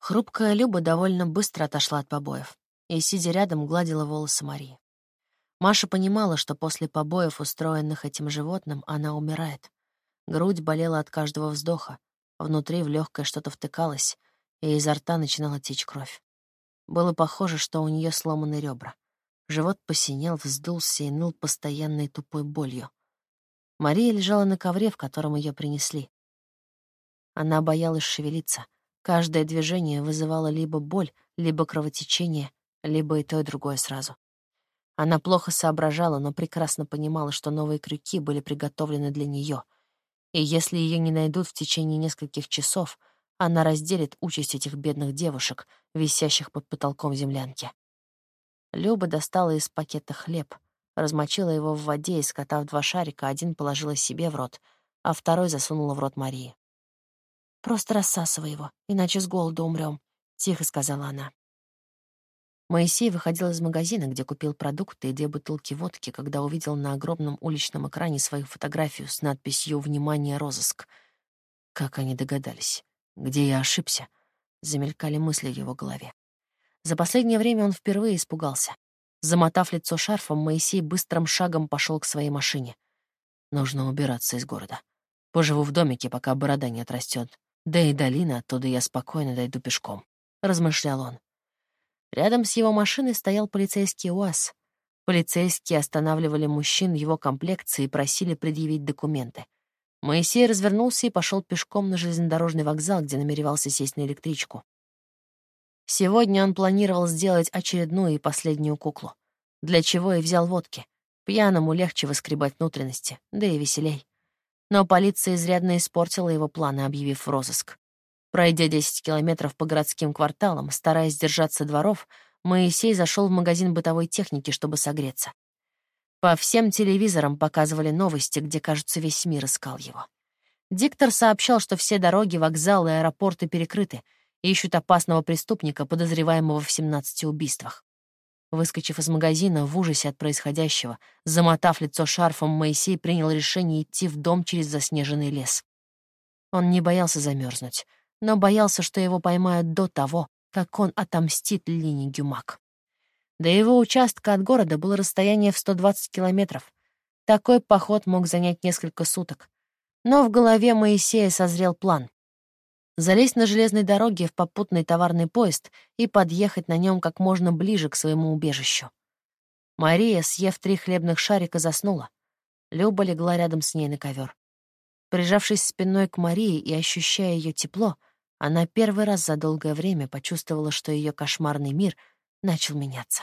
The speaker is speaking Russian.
Хрупкая Люба довольно быстро отошла от побоев и, сидя рядом, гладила волосы Марии. Маша понимала, что после побоев, устроенных этим животным, она умирает. Грудь болела от каждого вздоха, внутри в легкое что-то втыкалось, и изо рта начинала течь кровь. Было похоже, что у нее сломаны ребра. Живот посинел, вздулся и ныл постоянной тупой болью. Мария лежала на ковре, в котором ее принесли. Она боялась шевелиться. Каждое движение вызывало либо боль, либо кровотечение, либо и то, и другое сразу. Она плохо соображала, но прекрасно понимала, что новые крюки были приготовлены для нее. И если ее не найдут в течение нескольких часов, она разделит участь этих бедных девушек, висящих под потолком землянки. Люба достала из пакета хлеб, размочила его в воде и, скотав два шарика, один положила себе в рот, а второй засунула в рот Марии. «Просто рассасывай его, иначе с голоду умрем», — тихо сказала она. Моисей выходил из магазина, где купил продукты и две бутылки водки, когда увидел на огромном уличном экране свою фотографию с надписью «Внимание, розыск». Как они догадались? Где я ошибся? Замелькали мысли в его голове. За последнее время он впервые испугался. Замотав лицо шарфом, Моисей быстрым шагом пошел к своей машине. Нужно убираться из города. Поживу в домике, пока борода не отрастет. Да и долина, оттуда я спокойно дойду пешком, — размышлял он. Рядом с его машиной стоял полицейский УАЗ. Полицейские останавливали мужчин его комплекции и просили предъявить документы. Моисей развернулся и пошел пешком на железнодорожный вокзал, где намеревался сесть на электричку. Сегодня он планировал сделать очередную и последнюю куклу. Для чего и взял водки. Пьяному легче выскребать внутренности, да и веселей. Но полиция изрядно испортила его планы, объявив розыск. Пройдя 10 километров по городским кварталам, стараясь держаться дворов, Моисей зашел в магазин бытовой техники, чтобы согреться. По всем телевизорам показывали новости, где, кажется, весь мир искал его. Диктор сообщал, что все дороги, вокзалы и аэропорты перекрыты, и ищут опасного преступника, подозреваемого в 17 убийствах. Выскочив из магазина в ужасе от происходящего, замотав лицо шарфом, Моисей принял решение идти в дом через заснеженный лес. Он не боялся замерзнуть, но боялся, что его поймают до того, как он отомстит Лине Гюмак. До его участка от города было расстояние в 120 километров. Такой поход мог занять несколько суток. Но в голове Моисея созрел план залезть на железной дороге в попутный товарный поезд и подъехать на нем как можно ближе к своему убежищу. Мария, съев три хлебных шарика, заснула. Люба легла рядом с ней на ковер. Прижавшись спиной к Марии и ощущая ее тепло, она первый раз за долгое время почувствовала, что ее кошмарный мир начал меняться.